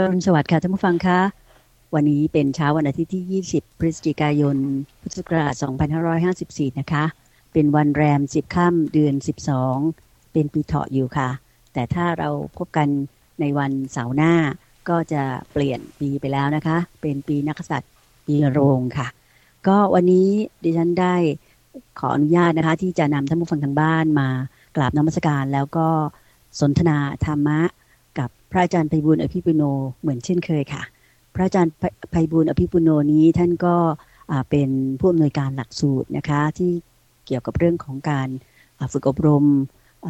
อรุณสวัสดิ์ค่ะท่านผู้ฟังคะวันนี้เป็นเช้าวันอาทิตย์ที่ 20 พฤศจิกายน พุทธศักราช 2554 นะคะ เป็นวันแรม 10 ค่ำเดือน 12 เป็นปีเถาะอยู่ค่ะ แต่ถ้าเราพบกันในวันเสาร์หน้าก็จะเปลี่ยนปีไปแล้วนะคะ เป็นปีนักษัตริย์ปีโรงค่ะ ก็วันนี้ดิฉันได้ขออนุญาตนะคะ ที่จะนำท่านผู้ฟังทางบ้านมากราบนมัสการแล้วก็สนทนาธรรมะ กับพระอาจารย์ไพบุญอภิปุโนเหมือนเช่นเคยค่ะ พระอาจารย์ไพบุญอภิปุโนนี้ท่านก็เป็นผู้อำนวยการหลักสูตรนะคะที่เกี่ยวกับเรื่องของการฝึกอบรม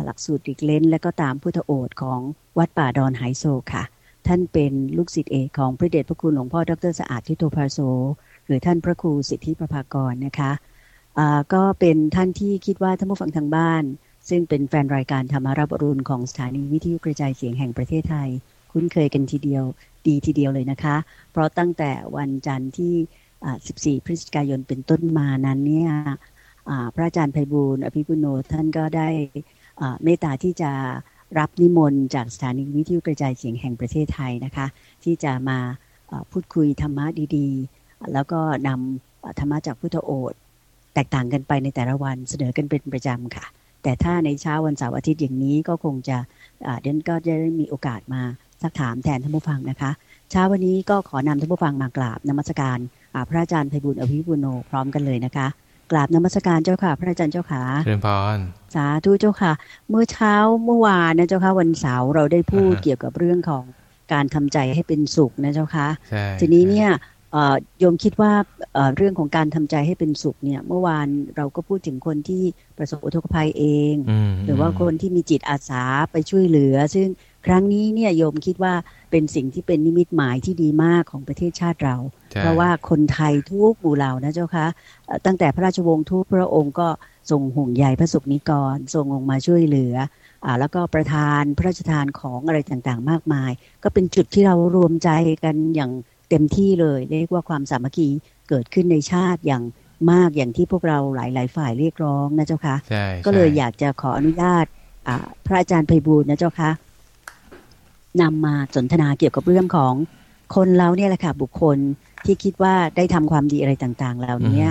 หลักสูตรดิกเลนและก็ตามพุทธโอษของวัดป่าดอนไฮโซค่ะ ท่านเป็นลูกศิษย์เอกของพระเดชพระคุณหลวงพ่อดรสะอาดทิโตภาโซ หรือท่านพระครูสิทธิประภากรนะคะก็เป็นท่านที่คิดว่าท่านผู้ฟังทางบ้าน ซึ่งเป็นแฟนรายการธรรมารับรุณของสถานีวิทยุกระจายเสียงแห่งประเทศไทย คุ้นเคยกันทีเดียวดีทีเดียวเลยนะคะ เพราะตั้งแต่วันจันทร์ที่ 14 พฤศจิกายนเป็นต้นมานั้นเนี่ยพระอาจารย์ไพบูลอภิปุโนท่านก็ได้เมตตาที่จะรับนิมนต์จากสถานีวิทยุกระจายเสียงแห่งประเทศไทยนะคะ ที่จะมาพูดคุยธรรมะดีๆ แล้วก็นำธรรมะจากพุทธโอษแตกต่างกันไปในแต่ละวันเสนอกันเป็นประจำค่ะ แต่ถ้าในเช้าวันเสาร์อาทิตย์อย่างนี้ก็คงจะเดนก็จะได้มีโอกาสมาสักถามแทนท่านผู้ฟังนะคะ เช้าวันนี้ก็ขอนำท่านผู้ฟังมากราบนมัสการพระอาจารย์ไพบุญอภิปุโนพร้อมกันเลยนะคะกราบนมัสการเจ้าค่ะ พระอาจารย์เจ้าค่ะเชิญพรสาธุเจ้าค่ะ เมื่อเช้าเมื่อวานนะเจ้าค่ะวันเสาร์เราได้พูดเกี่ยวกับเรื่องของการทำใจให้เป็นสุขนะเจ้าค่ะทีนี้เนี่ย โยมคิดว่าเรื่องของการทำใจให้เป็นสุขเนี่ย เมื่อวานเราก็พูดถึงคนที่ประสบอุทกภัยเอง หรือว่าคนที่มีจิตอาสาไปช่วยเหลือ ซึ่งครั้งนี้เนี่ยโยมคิดว่าเป็นสิ่งที่เป็นนิมิตหมายที่ดีมากของประเทศชาติเรา เพราะว่าคนไทยทุกหมู่เหล่านะเจ้าคะตั้งแต่พระราชวงศ์ทุกพระองค์ก็ทรงห่วงใยพระสุนิกรทรงลงมาช่วยเหลืออ่าแล้วก็ประทานพระราชทานของอะไรต่างๆ มากมาย ก็เป็นจุดที่เรารวมใจกันอย่าง เต็มที่เลย เรียกว่าความสามัคคีเกิดขึ้นในชาติอย่างมากอย่างที่พวกเราหลาย ๆ ฝ่ายเรียกร้องนะเจ้าคะก็เลยอยากจะขออนุญาตพระอาจารย์ไพบูลนะเจ้าคะนำมาสนทนาเกี่ยวกับเรื่องของคนเราเนี่ยแหละค่ะบุคคลที่คิดว่าได้ทำความดีอะไรต่าง ๆ เหล่านี้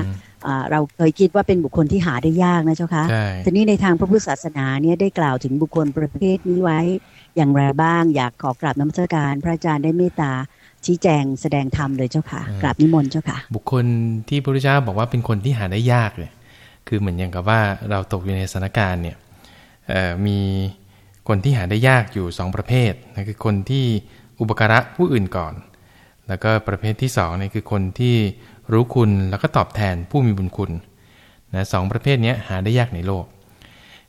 เราเคยคิดว่าเป็นบุคคลที่หาได้ยากนะเจ้าคะทีนี้ในทางพระพุทธศาสนาเนี่ยได้กล่าวถึงบุคคลประเภทนี้ไว้อย่างไรบ้าง อยากขอกราบน้ำสการ พระอาจารย์ได้เมตตา ชี้แจงแสดงธรรมเลยเจ้าค่ะกราบนิมนต์เจ้าค่ะ บุคคลที่พระพุทธเจ้าบอกว่าเป็นคนที่หาได้ยากเลยคือเหมือนอย่างกับว่าเราตกอยู่ในสถานการณ์เนี่ยมีคนที่หาได้ยากอยู่สองประเภทนั่นคือคนที่อุปการะผู้อื่นก่อน แล้วก็ประเภทที่สองนี่คือคนที่รู้คุณแล้วก็ตอบแทนผู้มีบุญคุณนะสองประเภทนี้หาได้ยากในโลก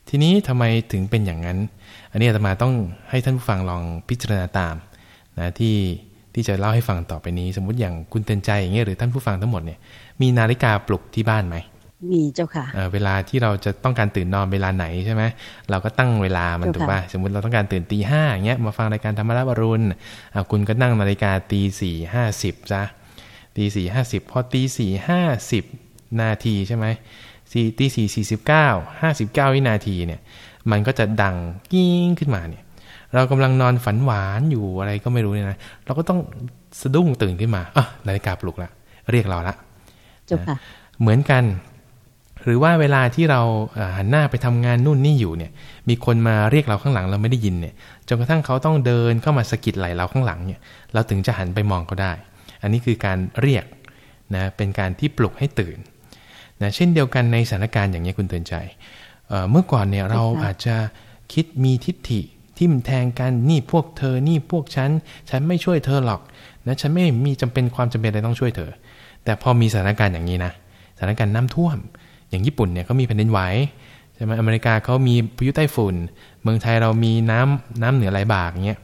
ทีนี้ทำไมถึงเป็นอย่างนั้น อันนี้อาตมาต้องให้ท่านผู้ฟังลองพิจารณาตามนะที่ ที่จะเล่าให้ฟังต่อไปนี้ สมมุติอย่างคุณเตือนใจอย่างเงี้ยหรือท่านผู้ฟังทั้งหมดเนี่ยมีนาฬิกาปลุกที่บ้านไหมมีเจ้าค่ะเวลาที่เราจะต้องการตื่นนอนเวลาไหนใช่ไหมเราก็ตั้งเวลามันถูกป่ะสมมติเราต้องการตื่นตีห้าอย่างเงี้ยมาฟังรายการธรรมราบรุณคุณก็นั่งนาฬิกาตีสี่ห้าสิบจ้ะตีสี่ห้าสิบพอตีสี่ห้าสิบนาทีใช่ไหมสี่ตีสี่สี่สิบเก้าห้าสิบเก้าวินาทีเนี่ยมันก็จะดังกิ้งขึ้นมาเนี่ย เรากำลังนอนฝันหวานอยู่อะไรก็ไม่รู้เนี่ยนะเราก็ต้องสะดุ้งตื่นขึ้นมาอะนาฬิกาปลุกละเรียกเราละจบค่ะเหมือนกัน หรือว่าเวลาที่เราหันหน้าไปทำงานนู่นนี่อยู่เนี่ย มีคนมาเรียกเราข้างหลังเราไม่ได้ยินเนี่ยจนกระทั่งเขาต้องเดินเข้ามาสะกิดไหลเราข้างหลังเนี่ย เราถึงจะหันไปมองเขาได้ อันนี้คือการเรียกนะเป็นการที่ปลุกให้ตื่นนะเช่นเดียวกันในสถานการณ์อย่างนี้คุณเตือนใจเมื่อก่อนเนี่ยเราอาจจะคิดมีทิฏฐิ ทิ่มแทงกันนี่พวกเธอนี่พวกฉัน ฉันไม่ช่วยเธอหรอกนะฉันไม่มีจำเป็นความจำเป็นอะไรต้องช่วยเธอ แต่พอมีสถานการณ์อย่างนี้นะสถานการณ์น้ำท่วม อย่างญี่ปุ่นเนี่ยเขามีแผ่นดินไหวใช่ไหมอเมริกาเขามีพายุไต้ฝุ่น เมืองไทยเรามีน้ำน้ำเหนือไหลบากเงี้ย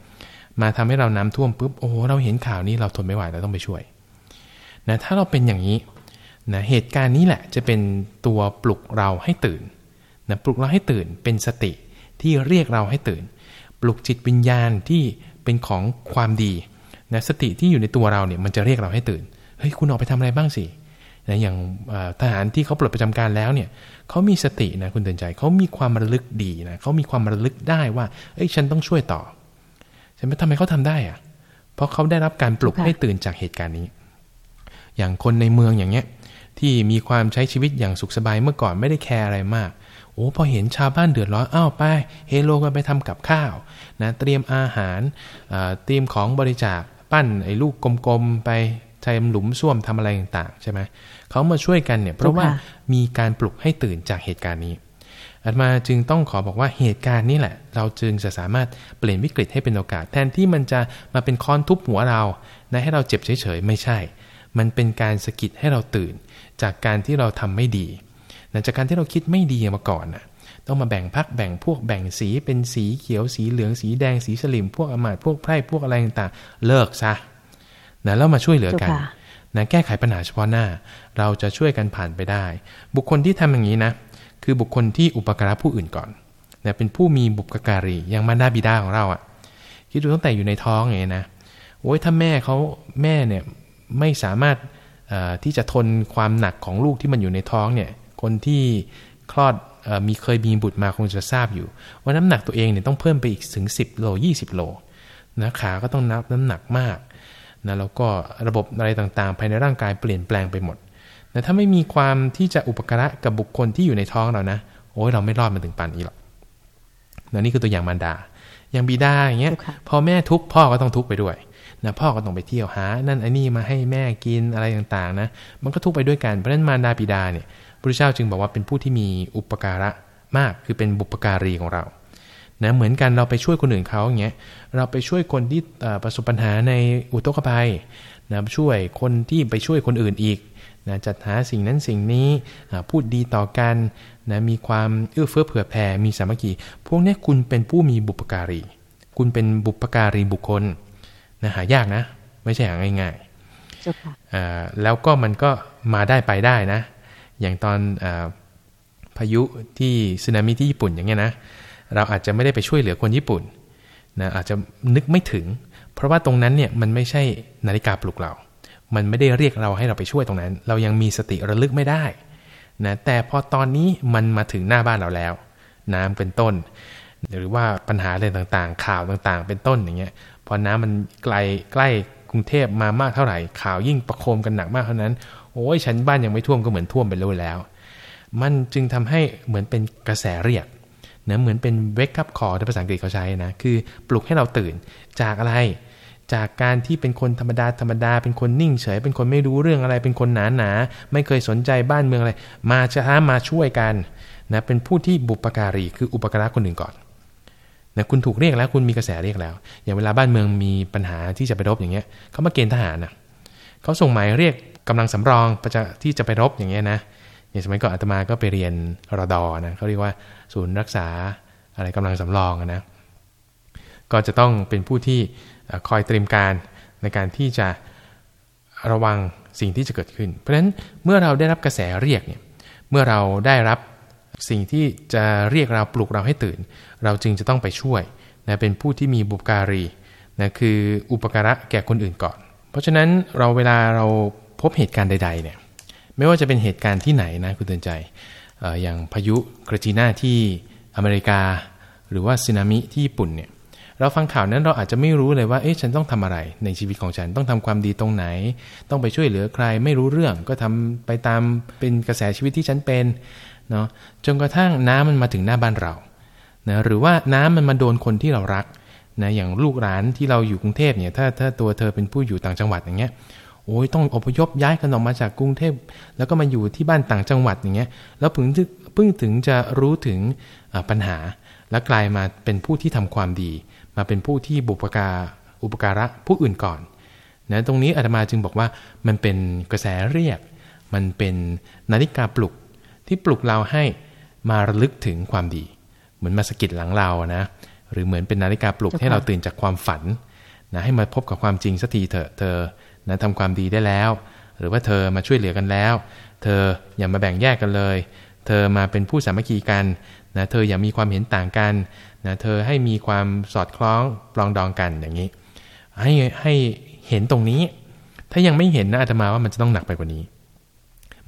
มาทำให้เราน้ำท่วมปุ๊บโอ้เราเห็นข่าวนี้เราทนไม่ไหวเราต้องไปช่วยนะถ้าเราเป็นอย่างนี้นะเหตุการณ์นี้แหละจะเป็นตัวปลุกเราให้ตื่นนะปลุกเราให้ตื่นเป็นสติที่เรียกเราให้ตื่น ลุกจิตวิญญาณที่เป็นของความดีนะสติที่อยู่ในตัวเราเนี่ยมันจะเรียกเราให้ตื่นเฮ้ยคุณออกไปทำอะไรบ้างสินะอย่างทหารที่เขาปลดประจำการแล้วเนี่ยเขามีสตินะคุณเตือนใจเขามีความระลึกดีนะเขามีความระลึกได้ว่าเอ้ยฉันต้องช่วยต่อใช่ไหมทำไมเขาทาได้อะเพราะเขาได้รับการปลุกให้ตื่นจากเหตุการณ์นี้ อย่างคนในเมืองอย่างเงี้ยที่มีความใช้ชีวิตอย่างสุขสบายเมื่อก่อนไม่ได้แคร์อะไรมาก โอ้พอเห็นชาวบ้านเดือดร้อนอ้าวไปเฮโลกันไปทำกับข้าวนะเตรียมอาหารเตรียมของบริจาคปั้นไอ้ลูกกลมๆไปทำหลุมส้วมทำอะไรต่างๆใช่ไหมเขามาช่วยกันเนี่ยเพราะว่ามีการปลุกให้ตื่นจากเหตุการณ์นี้อาตมาจึงต้องขอบอกว่าเหตุการณ์นี้แหละ เราจึงจะสามารถเปลี่ยนวิกฤตให้เป็นโอกาส แทนที่มันจะมาเป็นค้อนทุบหัวเรานะให้เราเจ็บเฉยๆไม่ใช่ มันเป็นการสะกิดให้เราตื่น จากการที่เราทำไม่ดี นะจากการที่เราคิดไม่ดีมาก่อนนะต้องมาแบ่งพักแบ่งพวกแบ่งสีเป็นสีเขียวสีเหลืองสีแดงสีสลิม พวกอมาตพวกไพร่พวกอะไรต่างๆเลิกซะนะแล้วมาช่วยเหลือกันนะแก้ไขปัญหาเฉพาะหน้า เราจะช่วยกันผ่านไปได้ บุคคลที่ทำอย่างนี้นะ คือบุคคลที่อุปการะผู้อื่นก่อนนะเป็นผู้มีบุปการีอย่างมารดาบิดาของเราอะ่ะคิดดูตั้งแต่อยู่ในท้องไงนะโอ้ยถ้าแม่เขาแม่เนี่ยไม่สามารถที่จะทนความหนักของลูกที่มันอยู่ในท้องเนี่ย คนที่คลอดมีเคยมีบุตรมาคงจะทราบอยู่ ว่าน้ำหนักตัวเองเนี่ยต้องเพิ่มไปอีกถึง 10 โล 20 โลนะขาก็ต้องนับน้ำหนักมากนะแล้วก็ระบบอะไรต่างๆ ภายในร่างกายเปลี่ยนแปลงไปหมดนะถ้าไม่มีความที่จะอุปการะกับบุคคลที่อยู่ในท้องเรานะ โอ้ยเราไม่รอดมาถึงป่านนี้หรอกนะนี่คือตัวอย่างมารดา อย่างบิดาอย่างเงี้ย พอแม่ทุกพ่อก็ต้องทุกไปด้วยนะพ่อก็ต้องไปเที่ยวหา นั่นไอ้นี่มาให้แม่กินอะไรต่างๆนะ มันก็ทุกไปด้วยกัน เพราะฉะนั้นมารดาบิดาเนี่ย พระเจ้าจึงบอกว่าเป็นผู้ที่มีอุปการะมากคือเป็นบุปการีของเรานะเหมือนกันเราไปช่วยคนอื่นเขาอย่างเงี้ยเราไปช่วยคนที่ประสบปัญหาในอุทกภัยนะช่วยคนที่ไปช่วยคนอื่นอีกนะจัดหาสิ่งนั้นสิ่งนี้พูดดีต่อกันนะมีความเอื้อเฟื้อเผื่อแผ่มีสามัคคีพวกนี้คุณเป็นผู้มีบุปการี คุณเป็นบุปการีบุคคลนะหายากนะ ไม่ใช่หาง่ายๆแล้วก็มันก็มาได้ไปได้นะ อย่างตอนอพายุที่สึนามิที่ญี่ปุ่นอย่างเงี้ยนะเราอาจจะไม่ได้ไปช่วยเหลือคนญี่ปุ่นนะอาจจะนึกไม่ถึง เพราะว่าตรงนั้นเนี่ยมันไม่ใช่นาฬิกาปลุกเรา มันไม่ได้เรียกเราให้เราไปช่วยตรงนั้น เรายังมีสติระลึกไม่ได้นะแต่พอตอนนี้มันมาถึงหน้าบ้านเราแล้ว น้ำเป็นต้น หรือว่าปัญหาอะไรต่างๆ ข่าวต่างๆ เป็นต้นอย่างเงี้ยพอน้ำมันไกลใกล้กรุงเทพมามากเท่าไหร่ข่าวยิ่งประโคมกันหนักมากเท่านั้น โอ้ยฉันบ้านยังไม่ท่วมก็เหมือนท่วมไปแล้ว มันจึงทำให้เหมือนเป็นกระแสเรียกเนะเหมือนเป็น wake up call ที่ภาษาอังกฤษเขาใช้นะ คือปลุกให้เราตื่นจากอะไร จากการที่เป็นคนธรรมดาธรรมดา เป็นคนนิ่งเฉย เป็นคนไม่รู้เรื่องอะไร เป็นคนหนาหนา ไม่เคยสนใจบ้านเมืองอะไร มาจะหามาช่วยกันนะ เป็นผู้ที่บุปการี คืออุปการะคนอื่นก่อนนะคุณถูกเรียกแล้วคุณมีกระแสเรียกแล้ว อย่างเวลาบ้านเมืองมีปัญหาที่จะไปรบอย่างเงี้ยเขามาเกณฑ์ทหารนะเขาส่งหมายเรียก กำลังสำรองที่จะไปรบอย่างเงี้ยนะอย่างสมัยก่อนอาตมาก็ไปเรียนรดอนะเขาเรียกว่าศูนย์รักษาอะไรกำลังสำรองนะก็จะต้องเป็นผู้ที่คอยเตรียมการในการที่จะระวังสิ่งที่จะเกิดขึ้น เพราะฉะนั้นเมื่อเราได้รับกระแสเรียกเนี่ยเมื่อเราได้รับสิ่งที่จะเรียกเราปลุกเราให้ตื่น เราจึงจะต้องไปช่วยนะเป็นผู้ที่มีบุปการีนะคืออุปการะแก่คนอื่นก่อน เพราะฉะนั้นเราเวลาเรา พบเหตุการณ์ใดๆเนี่ยไม่ว่าจะเป็นเหตุการณ์ที่ไหนนะคุณเตือนใจอย่างพายุกระจีน่าที่อเมริกา หรือว่าสึนามิที่ญี่ปุ่นเนี่ยเราฟังข่าวนั้นเราอาจจะไม่รู้เลยว่าเอ๊ะฉันต้องทำอะไร ในชีวิตของฉันต้องทำความดีตรงไหน ต้องไปช่วยเหลือใครไม่รู้เรื่องก็ทำไปตามเป็นกระแสชีวิตที่ฉันเป็นเนาะจนกระทั่งน้ำมันมาถึงหน้าบ้านเรานะหรือว่าน้ำมันมาโดนคนที่เรารักนะอย่างลูกหลานที่เราอยู่กรุงเทพเนี่ยถ้าถ้าตัวเธอเป็นผู้อยู่ต่างจังหวัดอย่างเงี้ย โอ้ยต้องอพยพย้ายกันออกมาจากกรุงเทพแล้วก็มาอยู่ที่บ้านต่างจังหวัดอย่างเงี้ยแล้วเพิ่งเพิ่งถึงจะรู้ถึงปัญหา และกลายมาเป็นผู้ที่ทำความดี มาเป็นผู้ที่บุปการอุปการะผู้อื่นก่อนนะตรงนี้อาตมาจึงบอกว่ามันเป็นกระแสเรียก มันเป็นนาฬิกาปลุกที่ปลุกเราให้มาระลึกถึงความดี เหมือนมาสกิดหลังเรานะ หรือเหมือนเป็นนาฬิกาปลุกให้เราตื่นจากความฝันนะให้มาพบกับความจริงสักทีเถอะเธอ นะทำความดีได้แล้ว หรือว่าเธอมาช่วยเหลือกันแล้ว เธออย่ามาแบ่งแยกกันเลย เธอมาเป็นผู้สามัคคีกันนะเธออย่ามีความเห็นต่างกันนะเธอให้มีความสอดคล้องปลองดองกันอย่างนี้ ให้ให้เห็นตรงนี้ ถ้ายังไม่เห็นนะอาตมาว่ามันจะต้องหนักไปกว่านี้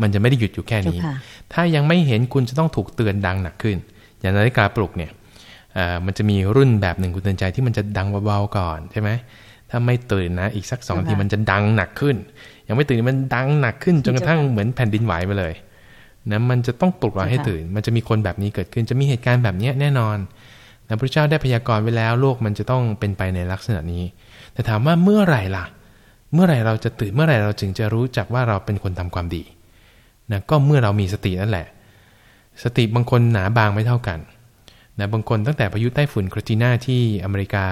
มันจะไม่ได้หยุดอยู่แค่นี้ ถ้ายังไม่เห็นคุณจะต้องถูกเตือนดังหนักขึ้น อย่างนาฬิกาปลุกเนี่ยมันจะมีรุ่นแบบหนึ่งคุณเตือนใจที่มันจะดังเบาๆก่อนใช่ไหม ถ้าไม่ตื่นนะอีกสักสองทีมันจะดังหนักขึ้น ยังไม่ตื่นมันดังหนักขึ้นจนกระทั่งเหมือนแผ่นดินไหวไปเลยนะมันจะต้องปลุกเราให้ตื่น มันจะมีคนแบบนี้เกิดขึ้น จะมีเหตุการณ์แบบนี้แน่นอนนะพระเจ้าได้พยากรณ์ไว้แล้ว โลกมันจะต้องเป็นไปในลักษณะนี้ แต่ถามว่าเมื่อไหร่ล่ะ เมื่อไหร่เราจะตื่นเมื่อไหร่เราจึงจะรู้จักว่าเราเป็นคนทำความดีนะก็เมื่อเรามีสตินั่นแหละ สติบางคนหนาบางไม่เท่ากันนะบางคนตั้งแต่พายุใต้ฝุ่นครติน่าที่อเมริกา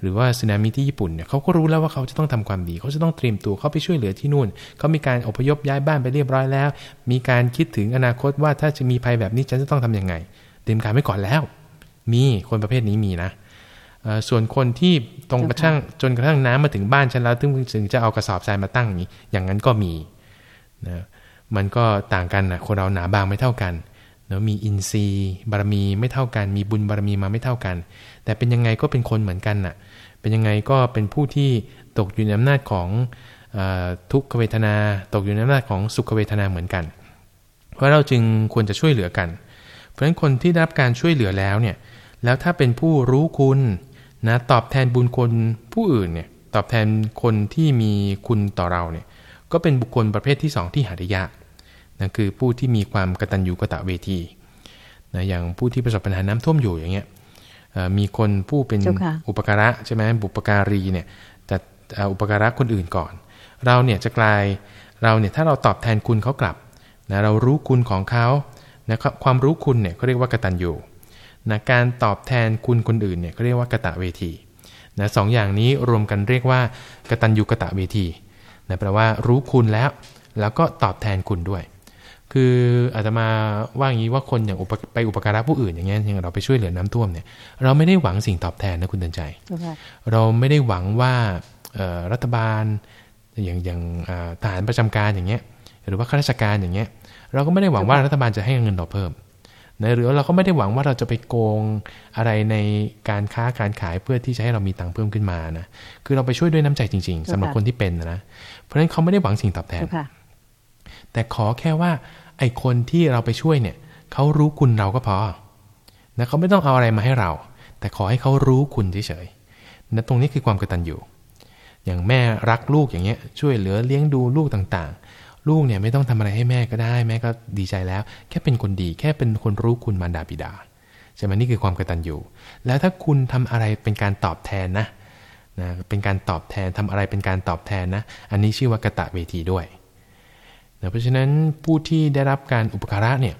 หรือว่าสึนามิที่ญี่ปุ่นเนี่ยเขาก็รู้แล้วว่าเขาจะต้องทำความดี เขาจะต้องเตรียมตัวเขาไปช่วยเหลือที่นู่น เขามีการอพยพย้ายบ้านไปเรียบร้อยแล้ว มีการคิดถึงอนาคตว่าถ้าจะมีภัยแบบนี้ฉันจะต้องทํำยังไง เตรียมการไว้ก่อนแล้ว มีคนประเภทนี้มีนะส่วนคนที่ตรงกระทั่งจนกระทั่งน้ำมาถึงบ้านฉันแล้วถึงจะเอากระสอบทรายมาตั้งอย่างนี้ อย่างนั้นก็มีนะมันก็ต่างกันนะคนเราหนาบางไม่เท่ากันเนาะมีอินทรีย์บารมีไม่เท่ากัน มีบุญบารมีมาไม่เท่ากัน แต่เป็นยังไงก็เป็นคนเหมือนกันน่ะ เป็นยังไงก็เป็นผู้ที่ตกอยู่ในอำนาจของทุกขเวทนา ตกอยู่ในอำนาจของสุขเวทนาเหมือนกัน เพราะเราจึงควรจะช่วยเหลือกัน เพราะฉะนั้นคนที่ได้รับการช่วยเหลือแล้วเนี่ยแล้วถ้าเป็นผู้รู้คุณนะตอบแทนบุญคนผู้อื่นเนี่ยตอบแทนคนที่มีคุณต่อเราเนี่ยก็เป็นบุคคลประเภทที่ 2 ที่หาได้ยากนะคือผู้ที่มีความกตัญญูกะตะเวทีนะอย่างผู้ที่ประสบปัญหาน้ำท่วมอยู่อย่างเงี้ย มีคนผู้เป็นอุปการะใช่ไหมบุปการีเนี่ยแต่อุปการะคนอื่นก่อน เราเนี่ยจะกลายเราเนี่ยถ้าเราตอบแทนคุณเขากลับนะเรารู้คุณของเขานะครับความรู้คุณเนี่ยเขาเรียกว่ากตัญญูนะการตอบแทนคุณคนอื่นเนี่ยเขาเรียกว่ากะตะเวทีนะสองอย่างนี้รวมกันเรียกว่ากตัญญูกะตะเวทีนะแปลว่ารู้คุณแล้ว แล้วก็ตอบแทนคุณด้วย คืออาจจะมาว่าอย่างนี้ว่าคนอย่างไปอุปการะผู้อื่นอย่างเงี้ยอย่างเราไปช่วยเหลือน้ำท่วมเนี่ยเราไม่ได้หวังสิ่งตอบแทนนะคุณเตือนใจ เราไม่ได้หวังว่ารัฐบาลอย่างอย่างทหารประจำการอย่างเงี้ยหรือว่าข้าราชการอย่างเงี้ยเราก็ไม่ได้หวังว่ารัฐบาลจะให้เงินเราเพิ่มนะหรือเราก็ไม่ได้หวังว่าเราจะไปโกงอะไรในการค้าการขายเพื่อที่จะให้เรามีตังค์เพิ่มขึ้นมานะคือเราไปช่วยด้วยน้ำใจจริง ๆสำหรับคนที่เป็นนะเพราะฉะนั้นเขาไม่ได้หวังสิ่งตอบแทน แต่ขอแค่ว่าไอ้คนที่เราไปช่วยเนี่ยเขารู้คุณเราก็พอนะเขาไม่ต้องเอาอะไรมาให้เรา แต่ขอให้เขารู้คุณเฉยๆนะตรงนี้คือความกตัญญูอย่างแม่รักลูกอย่างเงี้ยช่วยเหลือเลี้ยงดูลูกต่างๆ ลูกเนี่ยไม่ต้องทำอะไรให้แม่ก็ได้แม่ก็ดีใจแล้ว แค่เป็นคนดีแค่เป็นคนรู้คุณมารดาบิดาใช่ไหมนี่คือความกตัญญูแล้วถ้าคุณทำอะไรเป็นการตอบแทนนะนะเป็นการตอบแทนทำอะไรเป็นการตอบแทนนะ อันนี้ชื่อว่ากะตะเวทีด้วย เพราะฉะนั้นผู้ที่ได้รับการอุปการะเนี่ย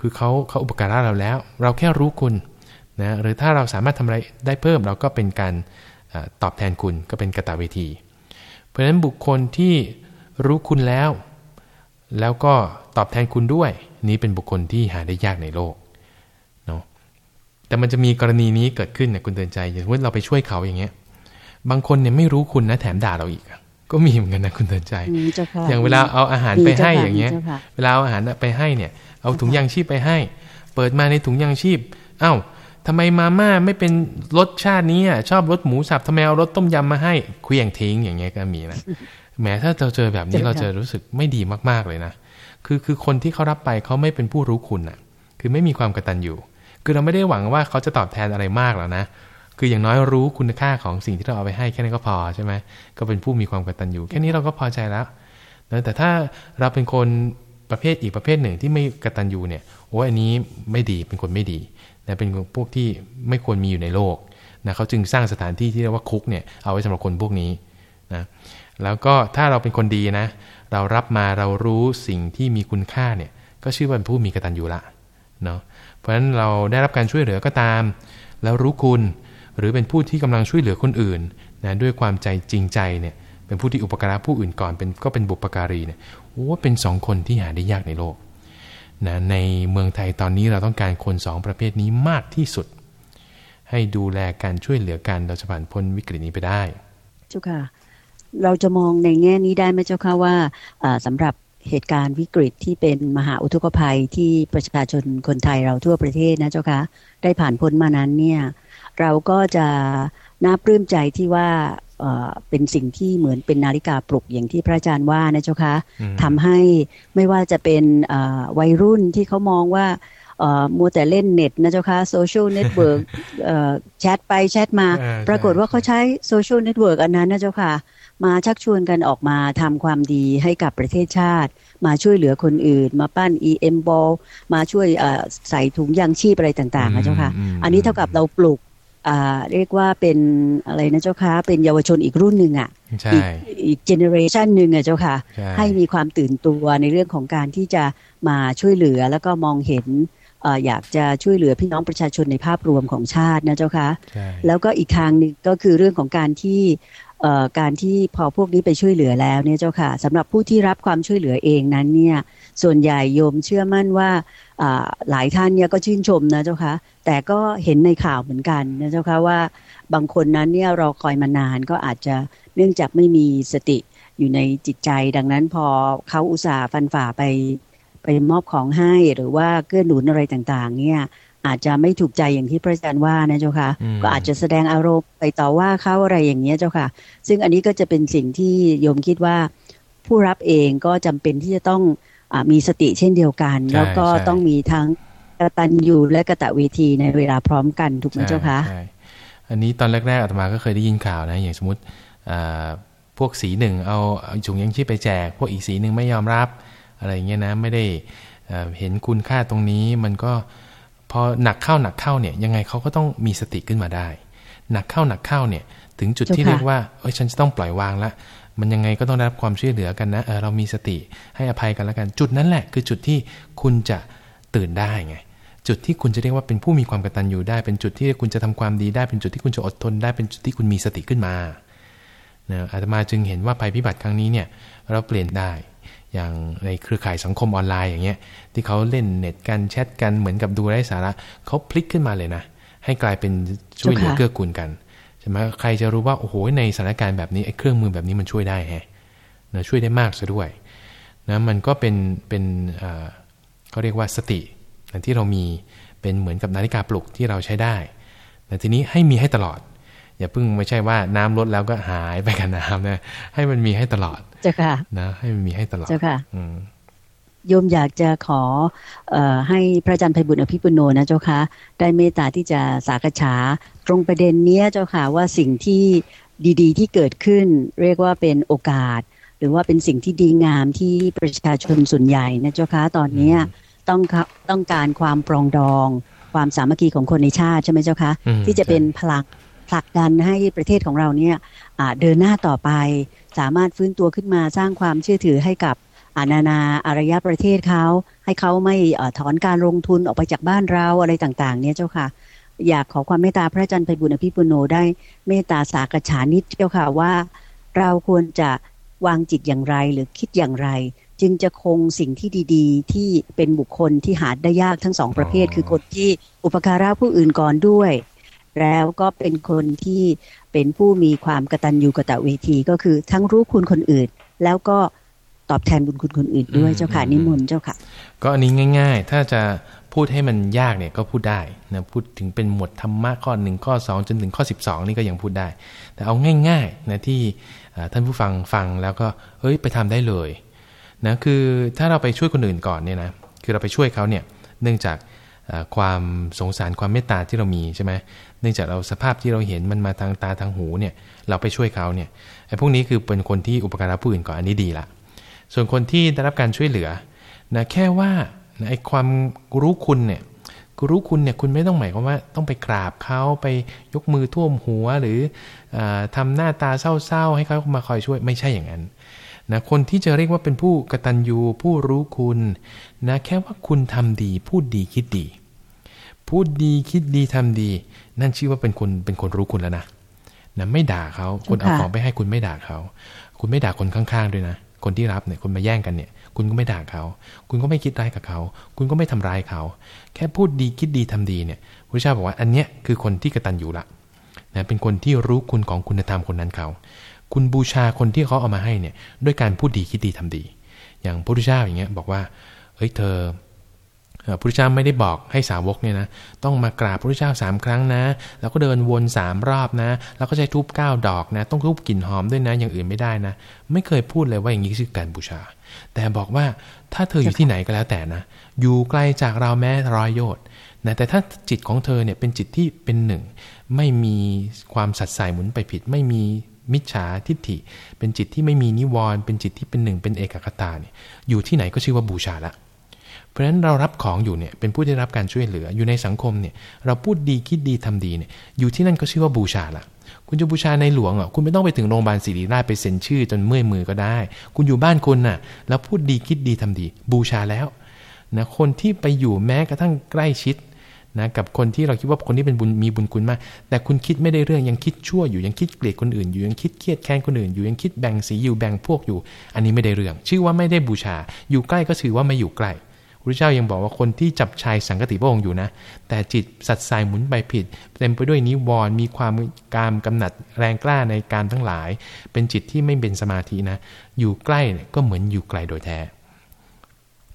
คือเขาเขาอุปการะเราแล้ว เราแค่รู้คุณนะหรือถ้าเราสามารถทำอะไรได้เพิ่มเราก็เป็นการตอบแทนคุณก็เป็นกตาเวที เพราะฉะนั้นบุคคลที่รู้คุณแล้ว แล้วก็ตอบแทนคุณด้วย นี้เป็นบุคคลที่หาได้ยากในโลกเนาะแต่มันจะมีกรณีนี้เกิดขึ้นนี่ยคุณเตือนใจอย่างว่าเราไปช่วยเขาอย่างเงี้ยบางคนเนี่ยไม่รู้คุณนะแถมด่าเราอีก ก็มีเหมือนกันนะคุณเตือนใจ อย่างเวลาเอาอาหารไปให้อย่างเงี้ย เวลาเอาอาหารไปให้เนี่ย เอาถุงยางชีพไปให้ เปิดมาในถุงยางชีพ เอ้าทำไมมาม่าไม่เป็นรสชาตินี้อะชอบรสหมูสับทำไมเอารสต้มยำมาให้เคลียงทิ้งอย่างเงี้ยก็มีนะแม้ถ้าเราเจอแบบนี้เราจะรู้สึกไม่ดีมากๆเลยนะคือคือคนที่เขารับไปเขาไม่เป็นผู้รู้คุณอะ คือไม่มีความกระตันอยู่ คือเราไม่ได้หวังว่าเขาจะตอบแทนอะไรมากหรอกนะ คืออย่างน้อยรู้คุณค่าของสิ่งที่เราเอาไปให้แค่นี้ก็พอใช่ไหมก็เป็นผู้มีความกตัญญูแค่นี้เราก็พอใจแล้วแต่ถ้าเราเป็นคนประเภทอีกประเภทหนึ่งที่ไม่กตัญญูเนี่ยโอ้อันนี้ไม่ดีเป็นคนไม่ดีนะเป็นพวกที่ไม่ควรมีอยู่ในโลกนะเขาจึงสร้างสถานที่ที่เรียกว่าคุกเนี่ยเอาไว้สำหรับคนพวกนี้นะแล้วก็ถ้าเราเป็นคนดีนะเรารับมาเรารู้สิ่งที่มีคุณค่าเนี่ยก็ชื่อว่าเป็นผู้มีกตัญญูละเนาะเพราะฉะนั้นเราได้รับการช่วยเหลือก็ตาม แล้วรู้คุณ หรือเป็นผู้ที่กำลังช่วยเหลือคนอื่นนะด้วยความใจจริงใจเนี่ยเป็นผู้ที่อุปการะผู้อื่นก่อนเป็นก็เป็นบุปการีเนี่ยโอ้เป็นสองคนที่หาได้ยากในโลกนะในเมืองไทยตอนนี้เราต้องการคนสองประเภทนี้มากที่สุด ให้ดูแลการช่วยเหลือกันเราจะผ่านพ้นวิกฤตนี้ไปได้เจ้าค่ะ เราจะมองในแง่นี้ได้ไหมเจ้าค่ะว่าสำหรับเหตุการณ์วิกฤตที่เป็นมหาอุทกภัยที่ประชาชนคนไทยเราทั่วประเทศนะเจ้าค่ะได้ผ่านพ้นมานั้นเนี่ย เราก็จะน่าปลื้มใจที่ว่าเป็นสิ่งที่เหมือนเป็นนาฬิกาปลุกอย่างที่พระอาจารย์ว่านะเจ้าคะทำให้ไม่ว่าจะเป็นวัยรุ่นที่เขามองว่ามัวแต่เล่นเน็ตนะเจ้าค่ะโซเชียลเน็ตเวิร์กแชทไปแชทมา ปรากฏว่าเขาใช้โซเชียลเน็ตเวิร์กอันนั้นนะเจ้าค่ะ มาชักชวนกันออกมาทำความดีให้กับประเทศชาติ มาช่วยเหลือคนอื่น มาปั้น EM ball มาช่วยใส่ถุงยังชีพอะไรต่างๆนะเจ้าค่ะ อันนี้เท่ากับเราปลูก เรียกว่าเป็นอะไรนะเจ้าค่ะเป็นเยาวชนอีกรุ่นหนึ่งอะอีกอีกเจเนอเรชันหนึ่งอะเจ้าค่ะให้มีความตื่นตัวในเรื่องของการที่จะมาช่วยเหลือแล้วก็มองเห็นอยากจะช่วยเหลือพี่น้องประชาชนในภาพรวมของชาตินะเจ้าค่ะแล้วก็อีกทางหนึ่งก็คือเรื่องของการที่ การที่พอพวกนี้ไปช่วยเหลือแล้วเนี่ยเจ้าค่ะสำหรับผู้ที่รับความช่วยเหลือเองนั้นเนี่ยส่วนใหญ่โยมเชื่อมั่นว่าหลายท่านเนี่ยก็ชื่นชมนะเจ้าค่ะแต่ก็เห็นในข่าวเหมือนกันนะเจ้าค่ะว่าบางคนนั้นเนี่ยรอคอยมานานก็อาจจะเนื่องจากไม่มีสติอยู่ในจิตใจ ดังนั้นพอเขาอุตส่าห์ฟันฝ่าไปไปมอบของให้หรือว่าเกื้อหนุนอะไรต่างๆ เนี่ย อาจจะไม่ถูกใจอย่างที่พระอาจารย์ว่านะเจ้าค่ะ ก็อาจจะแสดงอารมณ์ไปต่อว่าเขาอะไรอย่างเงี้ยเจ้าค่ะ ซึ่งอันนี้ก็จะเป็นสิ่งที่โยมคิดว่า ผู้รับเองก็จำเป็นที่จะต้องอมีสติเช่นเดียวกัน แล้วก็ต้องมีทั้งกตัญญูและกะตะเวทีในเวลาพร้อมกันถูกไหมเจ้าคะอันนี้ตอนแรกๆอาตมาก็เคยได้ยินข่าวนะ อย่างสมมติพวกสีหนึ่งเอาถุงยังชีพไปแจก พวกอีกสีหนึ่งไม่ยอมรับอะไรเงี้ยนะ ไม่ได้เห็นคุณค่าตรงนี้มันก็ พอหนักเข้าหนักเข้าเนี่ยยังไงเขาก็ต้องมีสติขึ้นมาได้ หนักเข้าหนักเข้าเนี่ยถึงจุดที่เรียกว่าเอ้ยฉันจะต้องปล่อยวางละมันยังไงก็ต้องได้รับความช่วยเหลือกันนะเออเรามีสติให้อภัยกันแล้วกัน จุดนั้นแหละ คือจุดที่คุณจะตื่นได้ไง จุดที่คุณจะเรียกว่าเป็นผู้มีความกตัญญูได้ เป็นจุดที่คุณจะทำความดีได้ เป็นจุดที่คุณจะอดทนได้ เป็นจุดที่คุณมีสติขึ้นมาเนะอาตมาจึงเห็นว่าภัยพิบัติครั้งนี้เนี่ย เราเปลี่ยนได้ อย่างในเครือข่ายสังคมออนไลน์อย่างเงี้ยที่เขาเล่นเน็ตกันแชทกันเหมือนกับดูไร้สาระเขาพลิกขึ้นมาเลยนะ ให้กลายเป็นช่วยเหลือเกื้อกูลกันใช่ไหมใครจะรู้ว่าโอ้โหในสถานการณ์แบบนี้ไอ้เครื่องมือแบบนี้มันช่วยได้แฮะนะช่วยได้มากซะด้วยนะมันก็เป็นเป็นเขาเรียกว่าสติที่เรามีเป็นเหมือนกับนาฬิกาปลุกที่เราใช้ได้แต่ทีนี้ให้มีให้ตลอด อย่าเพิ่งไม่ใช่ว่าน้ำลดแล้วก็หายไปกับน้ำนะให้มันมีให้ตลอดเจ้าค่ะนะให้มันมีให้ตลอดเจ้าค่ะโยมอยากจะขออให้พระอาจารย์ไพบุญอภิปุโนนะเจ้าค่ะได้เมตตาที่จะสากฉาตรงประเด็นนี้เจ้าค่ะว่าสิ่งที่ดีๆ ที่เกิดขึ้น เรียกว่าเป็นโอกาส หรือว่าเป็นสิ่งที่ดีงามที่ประชาชนส่วนใหญ่นะเจ้าค่ะตอนนี้ต้องต้องการความปรองดอง ความสามัคคีของคนในชาติใช่ไหมเจ้าคะที่จะเป็นพลัง ผลักดันให้ประเทศของเราเนี่ยเดินหน้าต่อไป สามารถฟื้นตัวขึ้นมาสร้างความเชื่อถือให้กับอาณานาอารยประเทศเขาให้เขาไม่ถอนการลงทุนออกไปจากบ้านเราอะไรต่างๆ เนี่ยเจ้าค่ะ อยากขอความเมตตาพระจันทร์ไพบุญอภิปุโนได้เมตตาสากฉานิดเจ้าค่ะว่า เราควรจะวางจิตอย่างไรหรือคิดอย่างไร จึงจะคงสิ่งที่ดี ๆ ที่เป็นบุคคลที่หาได้ยากทั้งสองประเภท คือคนที่อุปการะผู้อื่นก่อนด้วย แล้วก็เป็นคนที่เป็นผู้มีความกตัญญูกตเวที ก็คือทั้งรู้คุณคนอื่น แล้วก็ตอบแทนบุญคุณคนอื่นด้วยเจ้าค่ะนิมนต์เจ้าค่ะ ก็อันนี้ง่าย ๆ ถ้าจะพูดให้มันยากเนี่ยก็พูดได้นะพูดถึงเป็นหมวดธรรมะข้อหนึ่งข้อสองจนถึงข้อสิบสองนี่ก็ยังพูดได้ แต่เอาง่ายๆนะที่ท่านผู้ฟังฟังแล้วก็เฮ้ยไปทำได้เลยนะคือถ้าเราไปช่วยคนอื่นก่อนเนี่ยนะคือเราไปช่วยเขาเนี่ยเนื่องจาก ความสงสารความเมตตาที่เรามีใช่ไหมเนื่องจากเราสภาพที่เราเห็นมันมาทางตาทางหูเนี่ยเราไปช่วยเขาเนี่ยไอ้พวกนี้คือเป็นคนที่อุปการะผู้อื่นก่อนอันนี้ดีละส่วนคนที่ได้รับการช่วยเหลือนะแค่ว่าไอ้ความรู้คุณเนี่ยรู้คุณเนี่ยคุณไม่ต้องหมายความว่าต้องไปกราบเขาไปยกมือท่วมหัวหรืออทำหน้าตาเศร้าๆ ให้เขามาคอยช่วยไม่ใช่อย่างนั้น นะคนที่จะเรียกว่าเป็นผู้กตัญญูผู้รู้คุณนะแค่ว่าคุณทำดีพูดดีคิดดี พูดดีคิดดีทำดี นั่นชื่อว่าเป็นคนเป็นคนรู้คุณแล้วนะนะไม่ด่าเขาคนเอาของไปให้คุณไม่ด่าเขา คุณไม่ด่าคนข้างๆด้วยนะคนที่รับเนี่ยคนมาแย่งกันเนี่ย คุณก็ไม่ด่าเขา คุณก็ไม่คิดร้ายกับเขา คุณก็ไม่ทำร้ายเขา แค่พูดดีคิดดีทำดีเนี่ยพระเจ้าบอกว่าอันเนี้ยคือคนที่กตัญญูละนะเป็นคนที่รู้คุณของคุณธรรมคนนั้นเขา คุณบูชาคนที่เขาเอามาให้เนี่ยด้วยการพูดดีคิดดีทำดี อย่างพระพุทธเจ้าอย่างเงี้ยบอกว่าเฮ้ยเธอพระพุทธเจ้าไม่ได้บอกให้สาวกเนี่ยนะต้องมากราบพระพุทธเจ้าสามครั้งนะ แล้วก็เดินวนสามรอบนะ แล้วก็ใช้ทูบเก้าดอกนะ ต้องทูบกลิ่นหอมด้วยนะ อย่างอื่นไม่ได้นะ ไม่เคยพูดเลยว่าอย่างนี้คือการบูชา แต่บอกว่าถ้าเธออยู่ที่ไหนก็แล้วแต่นะ อยู่ไกลจากเราแม้ร้อยโยชน์นะแต่ถ้าจิตของเธอเนี่ยเป็นจิตที่เป็นหนึ่ง ไม่มีความสัตย์สายหมุนไปผิด ไม่มี มิจฉาทิฏฐิ เป็นจิตที่ไม่มีนิวรณ์เป็นจิตที่เป็นหนึ่งเป็นเอกคตาเนี่ยอยู่ที่ไหนก็ชื่อว่าบูชาละ เพราะฉะนั้นเรารับของอยู่เนี่ยเป็นผู้ได้รับการช่วยเหลืออยู่ในสังคมเนี่ยเราพูดดีคิดดีทำดีเนี่ยอยู่ที่นั่นก็ชื่อว่าบูชาละคุณจะบูชาในหลวงอะคุณไม่ต้องไปถึงโรงพยาบาลศิริราชไปเซ็นชื่อจนเมื่อยมือก็ได้ คุณอยู่บ้านคุณน่ะแล้วพูดดีคิดดีทำดี บูชาแล้วนะคนที่ไปอยู่แม้กระทั่งใกล้ชิด นะกับคนที่เราคิดว่าคนนี้เป็นบุญมีบุญคุณมาก แต่คุณคิดไม่ได้เรื่องยังคิดชั่วอยู่ยังคิดเกลียดคนอื่นอยู่ยังคิดเครียดแค้นคนอื่นอยู่ยังคิดแบ่งสีอยู่แบ่งพวกอยู่ อันนี้ไม่ได้เรื่อง ชื่อว่าไม่ได้บูชา อยู่ใกล้ก็ถือว่าไม่อยู่ใกล้พระเจ้ายังบอกว่าคนที่จับชายสังกติพระองค์อยู่นะ แต่จิตสัตย์สายหมุนไปผิด เต็มไปด้วยนิวรณ์มีความการกำหนัดแรงกล้าในการทั้งหลาย เป็นจิตที่ไม่เป็นสมาธินะ อยู่ใกล้ก็เหมือนอยู่ไกลโดยแท้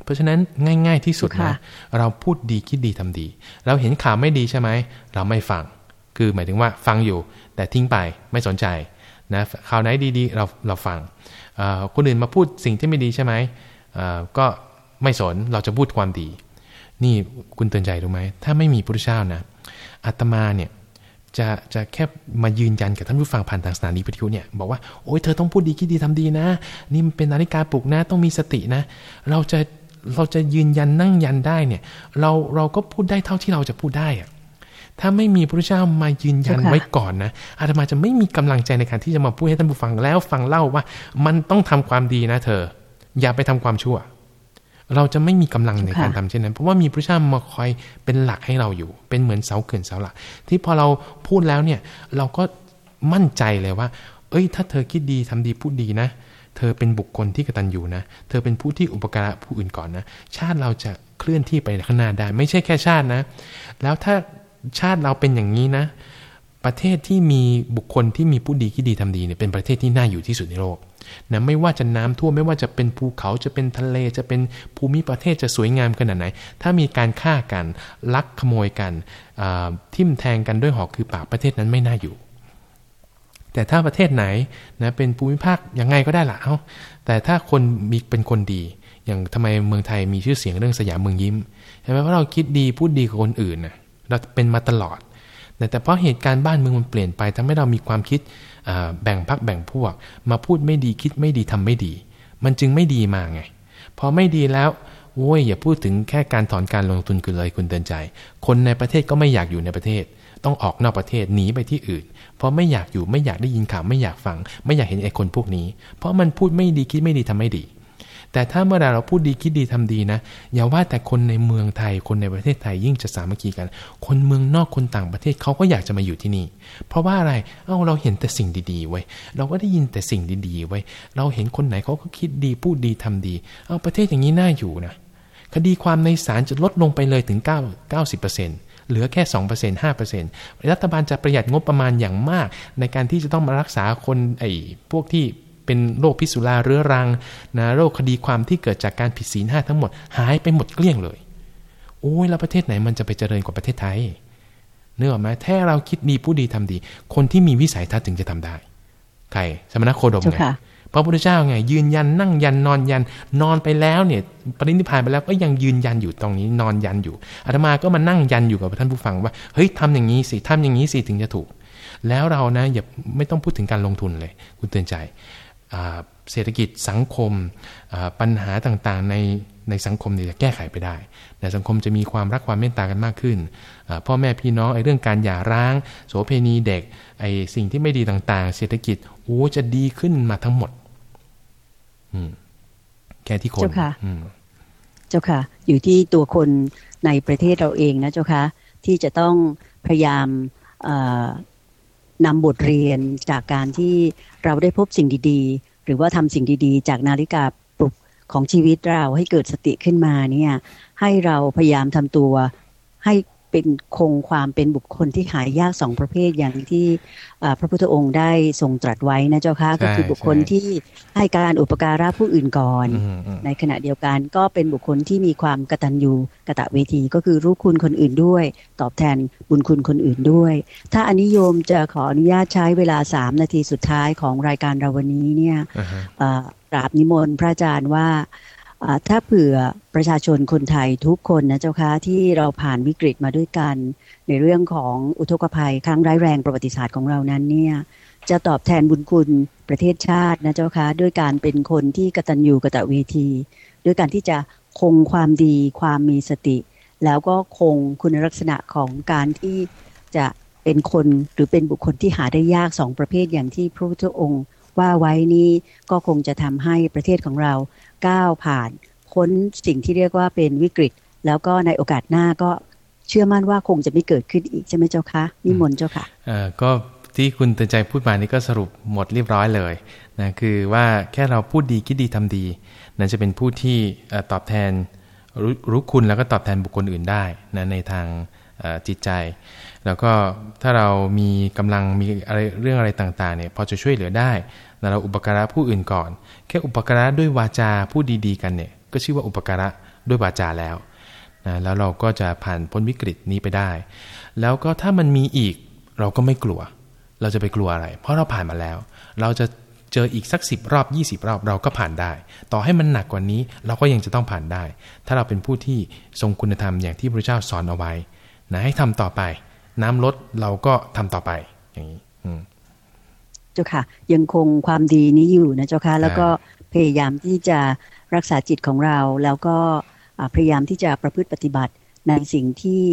เพราะฉะนั้นง่าย ๆที่สุดนะเราพูดดีคิดดีทำดี เราเห็นข่าวไม่ดีใช่ไหมเราไม่ฟัง คือหมายถึงว่าฟังอยู่ แต่ทิ้งไปไม่สนใจนะข่าวไหนดีๆ เราเราฟังคนอื่นมาพูดสิ่งที่ไม่ดีใช่ไหมก็ไม่สนเราจะพูดความดี นี่คุณเตือนใจรู้ไหมถ้าไม่มีพระพุทธเจ้านะอาตมาเนี่ยจะจะแค่มายืนยันกับท่านผู้ฟังผ่านทางสถานีพิทยุเนี่ยบอกว่าโอ้ยเธอต้องพูดดีคิดดีทำดีนะ นี่มันเป็นนาฬิกาปลุกนะ ต้องมีสตินะ เราจะ เราจะยืนยันนั่งยันได้เนี่ย เราเราก็พูดได้เท่าที่เราจะพูดได้อะถ้าไม่มีพระเจ้ามายืนยันไว้ก่อนนะอาตมาจะไม่มีกำลังใจในการที่จะมาพูดให้ท่านผู้ฟังแล้วฟังเล่าว่า มันต้องทำความดีนะ เธอ อย่าไปทำความชั่ว เราจะไม่มีกำลังในการทำเช่นนั้น เพราะว่ามีพระเจ้ามาคอยเป็นหลักให้เราอยู่ เป็นเหมือนเสาเขื่อนเสาหลัก ที่พอเราพูดแล้วเนี่ย เราก็มั่นใจเลยว่า เอ้ย ถ้าเธอคิดดีทำดีพูดดีนะเธอเป็นบุคคลที่กตัญญูนะ เธอเป็นผู้ที่อุปการะผู้อื่นก่อนนะ ชาติเราจะเคลื่อนที่ไปข้างหน้าได้ ไม่ใช่แค่ชาตินะ แล้วถ้าชาติเราเป็นอย่างนี้นะ ประเทศที่มีบุคคลที่มีผู้ดีที่ดีทำดีเนี่ยเป็นประเทศที่น่าอยู่ที่สุดในโลกนะไม่ว่าจะน้ำท่วมไม่ว่าจะเป็นภูเขาจะเป็นทะเลจะเป็นภูมิประเทศจะสวยงามขนาดไหน ถ้ามีการฆ่ากันลักขโมยกันทิ่มแทงกันด้วยหอกคือปากประเทศนั้นไม่น่าอยู่ แต่ถ้าประเทศไหนนะเป็นภูมิภาคยังไงก็ได้ละเอาแต่ถ้าคนมีเป็นคนดี อย่างทำไมเมืองไทยมีชื่อเสียงเรื่องสยามเมืองยิ้มใช่ไหมเพราะเราคิดดีพูดดีกับคนอื่นนะเราเป็นมาตลอด แต่เพราะเหตุการณ์บ้านเมืองมันเปลี่ยนไปทำให้เรามีความคิดแบ่งพักแบ่งพวก มาพูดไม่ดีคิดไม่ดีทำไม่ดี มันจึงไม่ดีมาไงพอไม่ดีแล้วโว้ยอย่าพูดถึงแค่การถอนการลงทุนคือเลยคุณเตือนใจ คนในประเทศก็ไม่อยากอยู่ในประเทศ ต้องออกนอกประเทศหนีไปที่อื่น เพราะไม่อยากอยู่ไม่อยากได้ยินข่าวไม่อยากฟัง ไม่อยากเห็นไอ้คนพวกนี้ เพราะมันพูดไม่ดีคิดไม่ดีทำไม่ดี แต่ถ้าเมื่อไรเราพูดดีคิดดีทำดีนะ อย่าว่าแต่คนในเมืองไทยคนในประเทศไทยยิ่งจะสามัคคีกัน คนเมืองนอกคนต่างประเทศเขาก็อยากจะมาอยู่ที่นี่ เพราะว่าอะไรเอ้าเราเห็นแต่สิ่งดีๆไว้เราก็ได้ยินแต่สิ่งดีๆไว้เราเห็นคนไหนเขาก็คิดดีพูดดีทำดี เอาประเทศอย่างนี้น่าอยู่นะคดีความในศาลจะลดลงไปเลยถึง9 90%เเหลือแค่ 2% 5%รัฐบาลจะประหยัดงบประมาณอย่างมาก ในการที่จะต้องมารักษาคนไอ้พวกที่เป็นโรคพิษสุราเรื้อรังนะโรคคดีความที่เกิดจากการผิดศีลห้าทั้งหมด หายไปหมดเกลี้ยงเลย โอ้ยแล้วประเทศไหนมันจะไปเจริญกว่าประเทศไทยเนื้อไหมถ้าเราคิดดีผู้ดีทำดี คนที่มีวิสัยทัศน์ถึงจะทำได้ ใคร สมณโคดมไง พระพุทธเจ้าไงยืนยันนั่งยันนอนยันนอนไปแล้วเนี่ยปรินิพพานไปแล้วก็ยังยืนยันอยู่ตรงนี้นอนยันอยู่อาตมาก็มานั่งยันอยู่กับท่านผู้ฟังว่าเฮ้ยทำอย่างนี้สิทำอย่างนี้สิถึงจะถูก แล้วเรานะอย่าไม่ต้องพูดถึงการลงทุนเลย คุณเตือนใจเศรษฐกิจสังคมปัญหาต่างๆในในสังคมเนี่ยจะแก้ไขไปได้ในสังคมจะมีความรักความเมตตากันมากขึ้น พ่อแม่พี่น้องไอ้เรื่องการหย่าร้าง โสเพณีเด็กไอ้สิ่งที่ไม่ดีต่างๆ เศรษฐกิจโอ้จะดีขึ้นมาทั้งหมด แค่ที่คนเจ้าค่ะเจ้าค่ะ อยู่ที่ตัวคนในประเทศเราเองนะเจ้าค่ะที่จะต้องพยายามนำบทเรียนจากการที่เราได้พบสิ่งดีๆ หรือว่าทำสิ่งดีๆ จากนาฬิกาปลุกของชีวิตเราให้เกิดสติขึ้นมาเนี่ย ให้เราพยายามทำตัวให้ เป็นคงความเป็นบุคคลที่หายากสองประเภทอย่างที่พระพุทธองค์ได้ทรงตรัสไว้นะเจ้าค่ะก็คือบุคคลที่ให้การอุปการะผู้อื่นก่อน ในขณะเดียวกันก็เป็นบุคคลที่มีความกตัญญูกะตะเวที ก็คือรู้คุณคนอื่นด้วย ตอบแทนบุญคุณคนอื่นด้วย ถ้าอนิยมจะขออนุญาตใช้เวลาสามนาทีสุดท้ายของรายการเราวันนี้เนี่ยกราบนิมนต์พระอาจารย์ว่า ถ้าเผื่อประชาชนคนไทยทุกคนนะเจ้าคะที่เราผ่านวิกฤตมาด้วยกัน ในเรื่องของอุทกภัยครั้งร้ายแรงประวัติศาสตร์ของเรานั้นเนี่ยจะตอบแทนบุญคุณประเทศชาตินะเจ้าคะด้วยการเป็นคนที่กตัญญูกตเวที ด้วยการที่จะคงความดีความมีสติ แล้วก็คงคุณลักษณะของการที่จะเป็นคนหรือเป็นบุคคลที่หาได้ยากสองประเภทอย่างที่พระพุทธองค์ว่าไว้นี้ก็คงจะทำให้ประเทศของเรา ก้าวผ่านพ้นสิ่งที่เรียกว่าเป็นวิกฤต แล้วก็ในโอกาสหน้าก็เชื่อมั่นว่าคงจะไม่เกิดขึ้นอีกใช่ไหมเจ้าคะนิมนต์เจ้าค่ะเออก็ที่คุณเตือนใจพูดมานี่ก็สรุปหมดเรียบร้อยเลยนะคือว่าแค่เราพูดดีคิดดีทำดีนั่นจะเป็นผู้ที่ตอบแทนรรู้คุณแล้วก็ตอบแทนบุคคลอื่นได้นะในทาง จิตใจ แล้วก็ถ้าเรามีกำลังมีอะไรเรื่องอะไรต่างๆเนี่ยพอจะช่วยเหลือได้เราอุปการะผู้อื่นก่อน แค่อุปการะด้วยวาจาพูดดีๆ กันเนี่ยก็ชื่อว่าอุปการะด้วยวาจาแล้วนะแล้วเราก็จะผ่านพ้นวิกฤตนี้ไปได้ แล้วก็ถ้ามันมีอีกเราก็ไม่กลัว เราจะไปกลัวอะไร เพราะเราผ่านมาแล้ว เราจะเจออีกสักสิบรอบ 20 รอบเราก็ผ่านได้ ต่อให้มันหนักกว่านี้เราก็ยังจะต้องผ่านได้ ถ้าเราเป็นผู้ที่ทรงคุณธรรมอย่างที่พระเจ้าสอนเอาไว้ นะให้ทำต่อไป น้ำลดเราก็ทำต่อไปอย่างนี้เจ้าค่ะ ยังคงความดีนี้อยู่นะเจ้าค่ะ แล้วก็พยายามที่จะรักษาจิตของเรา แล้วก็พยายามที่จะประพฤติปฏิบัติในสิ่งที่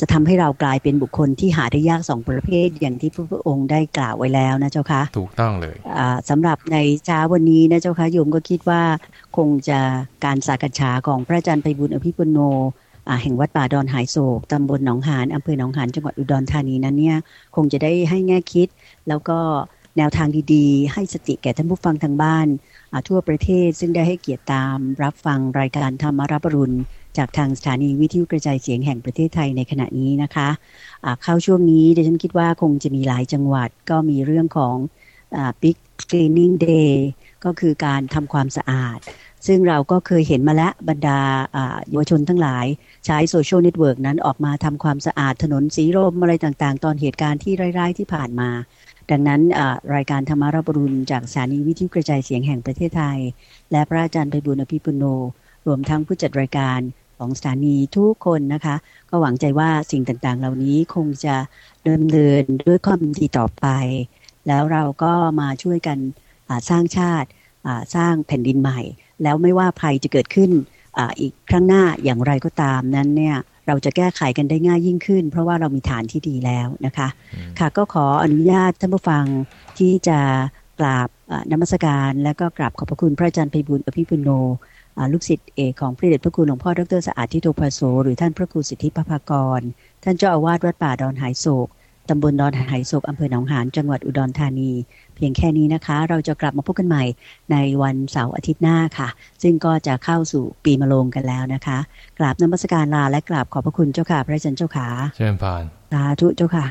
จะทำให้เรากลายเป็นบุคคลที่หาได้ยากสองประเภทอย่างที่พระพุทธองค์ได้กล่าวไว้แล้วนะเจ้าค่ะถูกต้องเลยสำหรับในเช้าวันนี้นะเจ้าค่ะโยมก็คิดว่าคงจะการสักษาของพระอาจารย์ไปบุญอภิปุโน แห่งวัดป่าดอนหายโศกตำบลหนองหานอำเภอหนองหานจังหวัดอุดรธานีนั้นเนี่ยคงจะได้ให้แง่คิด แล้วก็แนวทางดีๆ ให้สติแก่ท่านผู้ฟังทางบ้านทั่วประเทศซึ่งได้ให้เกียรติตาม รับฟังรายการธรรมรับรุณจากทางสถานีวิทยุกระจายเสียงแห่งประเทศไทยในขณะนี้นะคะะเข้าช่วงนี้ดิฉันคิดว่าคงจะมีหลายจังหวัดก็มีเรื่องของ Big Cleaning Day ก็คือการทำความสะอาด ซึ่งเราก็เคยเห็นมาแล้วบรรดาเยาวชนทั้งหลาย ใช้โซเชียลเน็ตเวิร์กนั้นออกมาทำความสะอาดถนนสีลมอะไรต่างๆ ตอนเหตุการณ์ที่ร้ายๆที่ผ่านมา ดังนั้นรายการธรรมะรับอรุณจากสถานีวิทยุกระจายเสียงแห่งประเทศไทย และพระอาจารย์ไพบูลย์ อภิปุณโณ รวมทั้งผู้จัดรายการของสถานีทุกคนนะคะ ก็หวังใจว่าสิ่งต่างๆ เหล่านี้คงจะเดินเดินด้วยความดีต่อไป แล้วเราก็มาช่วยกันสร้างชาติสร้างแผ่นดินใหม่ แล้วไม่ว่าภัยจะเกิดขึ้นออีกครั้งหน้าอย่างไรก็ตามนั้นเนี่ยเราจะแก้ไขกันได้ง่ายยิ่งขึ้น เพราะว่าเรามีฐานที่ดีแล้วนะคะ ค่ะก็ขออนุญาตท่านผู้ฟังที่จะกราบนมัสการ และก็กราบขอบพระคุณพระอาจารย์ไพบุญอภิปุโนลูกศิษย์เอกของพระเดชพระคุณหลวงพ่อดรสะอาดทิโตภาโสหรือท่านพระครูสิทธิปภากร ท่านเจ้าอาวาสวัดป่าดอนหายโศก ตำบลดอนหายโศกอำเภอหนองหานจังหวัดอุดรธานี เพียงแค่นี้นะคะ เราจะกลับมาพบกันใหม่ในวันเสาร์อาทิตย์หน้าค่ะ ซึ่งก็จะเข้าสู่ปีมะโรงกันแล้วนะคะกราบนมัสการลาและกราบขอบพระคุณเจ้าค่ะ พระอาจารย์เจ้าค่ะเชิญพานสาธุเจ้าค่ะ